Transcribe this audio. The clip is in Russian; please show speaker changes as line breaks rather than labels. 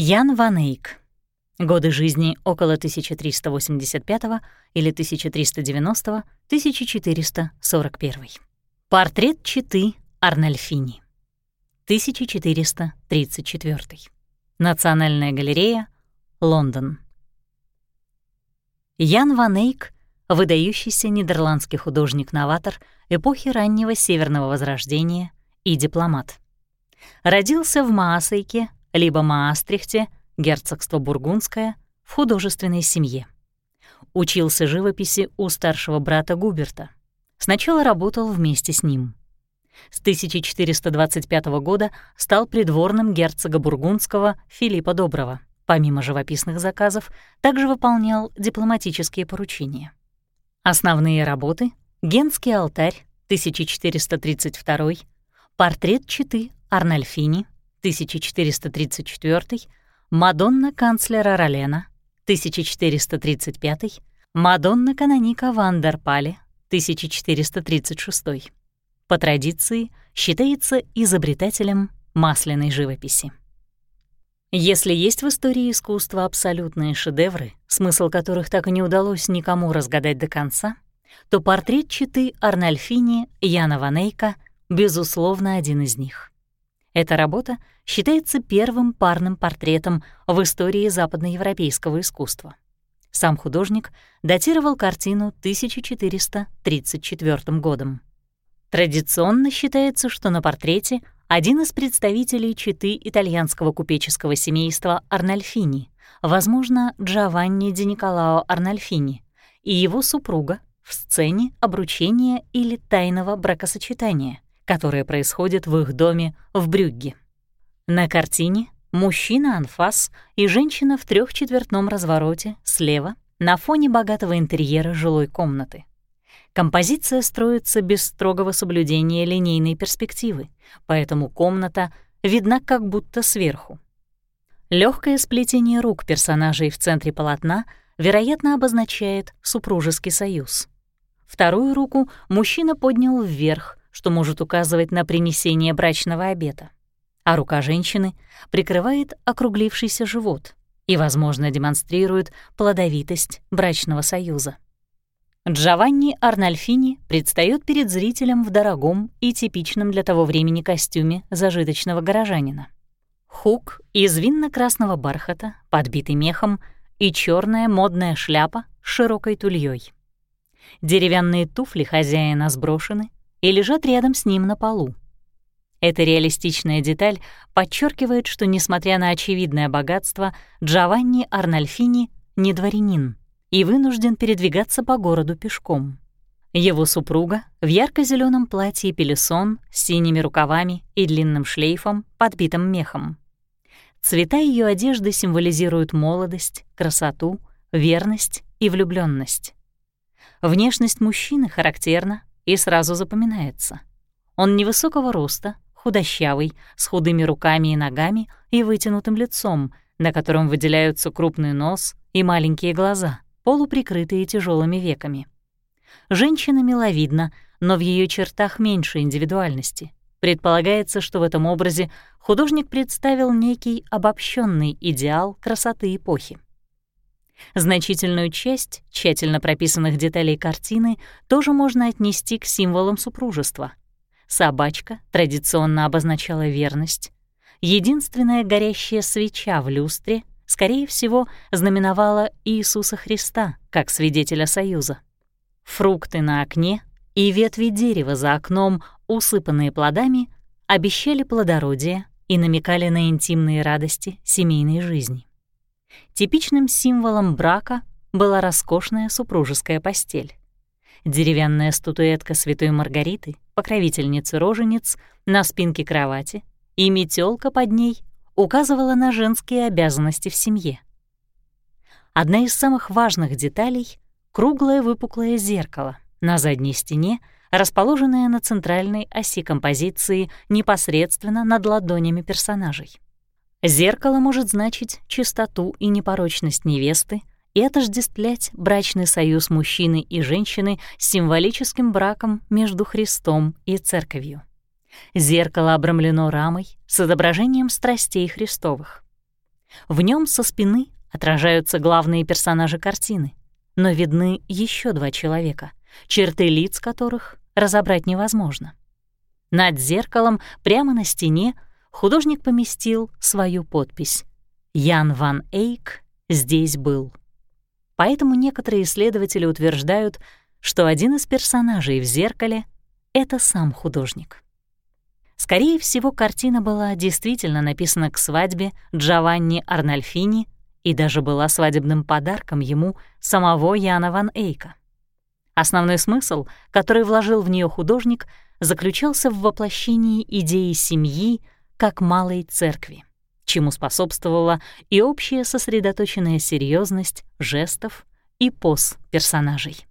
Ян Ван Эйк. Годы жизни около 1385 или 1390-1441. Портрет Читы Арнольфини. 1434. Национальная галерея, Лондон. Ян Ван Эйк — выдающийся нидерландский художник-новатор эпохи раннего Северного Возрождения и дипломат. Родился в Маасайке, либо Маастрихте, герцогство Бургундское, в художественной семье. Учился живописи у старшего брата Губерта. Сначала работал вместе с ним. С 1425 года стал придворным герцога Бургундского Филиппа Доброго. Помимо живописных заказов, также выполнял дипломатические поручения. Основные работы — «Генский алтарь» 1432, «Портрет Читы» Арнольфини 1434, «Мадонна канцлера Ролена» 1435, «Мадонна каноника Вандерпале» 1436. По традиции считается изобретателем масляной живописи. Если есть в истории искусства абсолютные шедевры, смысл которых так и не удалось никому разгадать до конца, то портрет читы Арнольфини Яна Ванейка безусловно один из них. Эта работа считается первым парным портретом в истории западноевропейского искусства. Сам художник датировал картину 1434 годом. Традиционно считается, что на портрете один из представителей четы итальянского купеческого семейства Арнольфини, возможно, Джованни Ди Николао Арнольфини, и его супруга в сцене обручения или тайного бракосочетания, которое происходит в их доме в Брюгге. На картине мужчина-анфас и женщина в трехчетвертном развороте слева на фоне богатого интерьера жилой комнаты. Композиция строится без строгого соблюдения линейной перспективы, поэтому комната видна как будто сверху. Легкое сплетение рук персонажей в центре полотна, вероятно, обозначает супружеский союз. Вторую руку мужчина поднял вверх, что может указывать на принесение брачного обета а рука женщины прикрывает округлившийся живот и, возможно, демонстрирует плодовитость брачного союза. Джованни Арнольфини предстает перед зрителем в дорогом и типичном для того времени костюме зажиточного горожанина. Хук из винно-красного бархата, подбитый мехом, и черная модная шляпа с широкой тульей. Деревянные туфли хозяина сброшены и лежат рядом с ним на полу. Эта реалистичная деталь подчеркивает, что, несмотря на очевидное богатство, Джованни Арнольфини не дворянин и вынужден передвигаться по городу пешком. Его супруга в ярко зеленом платье пелесон с синими рукавами и длинным шлейфом, подбитым мехом. Цвета ее одежды символизируют молодость, красоту, верность и влюбленность. Внешность мужчины характерна и сразу запоминается. Он невысокого роста, худощавый, с худыми руками и ногами и вытянутым лицом, на котором выделяются крупный нос и маленькие глаза, полуприкрытые тяжелыми веками. Женщина миловидна, но в ее чертах меньше индивидуальности. Предполагается, что в этом образе художник представил некий обобщенный идеал красоты эпохи. Значительную часть тщательно прописанных деталей картины тоже можно отнести к символам супружества — Собачка традиционно обозначала верность. Единственная горящая свеча в люстре, скорее всего, знаменовала Иисуса Христа как свидетеля союза. Фрукты на окне и ветви дерева за окном, усыпанные плодами, обещали плодородие и намекали на интимные радости семейной жизни. Типичным символом брака была роскошная супружеская постель. Деревянная статуэтка Святой Маргариты покровительницы рожениц, на спинке кровати, и метелка под ней указывала на женские обязанности в семье. Одна из самых важных деталей — круглое выпуклое зеркало на задней стене, расположенное на центральной оси композиции непосредственно над ладонями персонажей. Зеркало может значить чистоту и непорочность невесты, и отождествлять брачный союз мужчины и женщины с символическим браком между Христом и Церковью. Зеркало обрамлено рамой с изображением страстей Христовых. В нем со спины отражаются главные персонажи картины, но видны еще два человека, черты лиц которых разобрать невозможно. Над зеркалом прямо на стене художник поместил свою подпись «Ян ван Эйк здесь был». Поэтому некоторые исследователи утверждают, что один из персонажей в зеркале — это сам художник. Скорее всего, картина была действительно написана к свадьбе Джованни Арнольфини и даже была свадебным подарком ему самого Яна ван Эйка. Основной смысл, который вложил в нее художник, заключался в воплощении идеи семьи как малой церкви, чему способствовала и общая сосредоточенная серьезность жестов и поз персонажей.